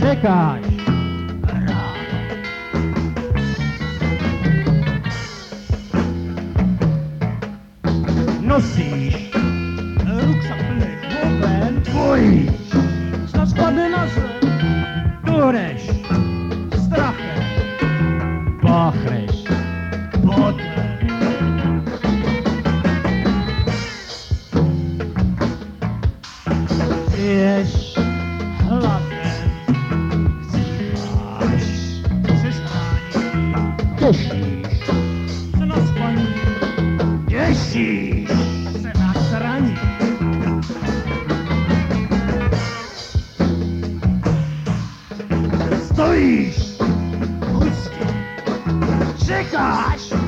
Czekaj! Nosisz ruksak plechowem twój Znasz pady nasze Któreś strachem Pachresz Se. Stojíš. Hustě, Čekáš.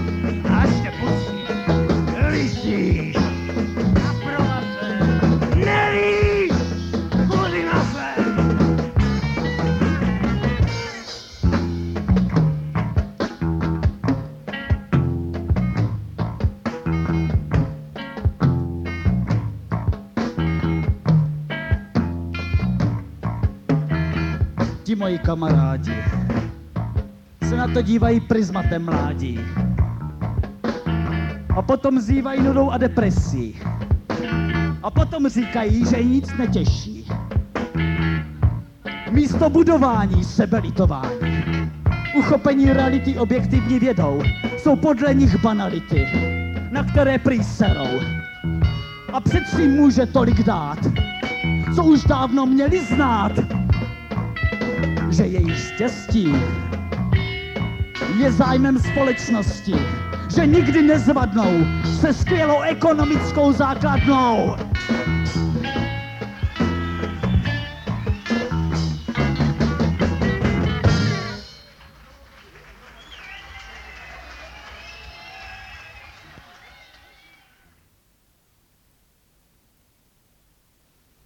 Ti moji kamarádi se na to dívají prismatem mládí. A potom zývají nudou a depresí. A potom říkají, že nic netěší. Místo budování sebelitování, uchopení reality objektivní vědou, jsou podle nich banality, na které prý serou. A přeci může tolik dát, co už dávno měli znát, že její štěstí je zájmem společnosti, že nikdy nezvadnou se skvělou ekonomickou základnou.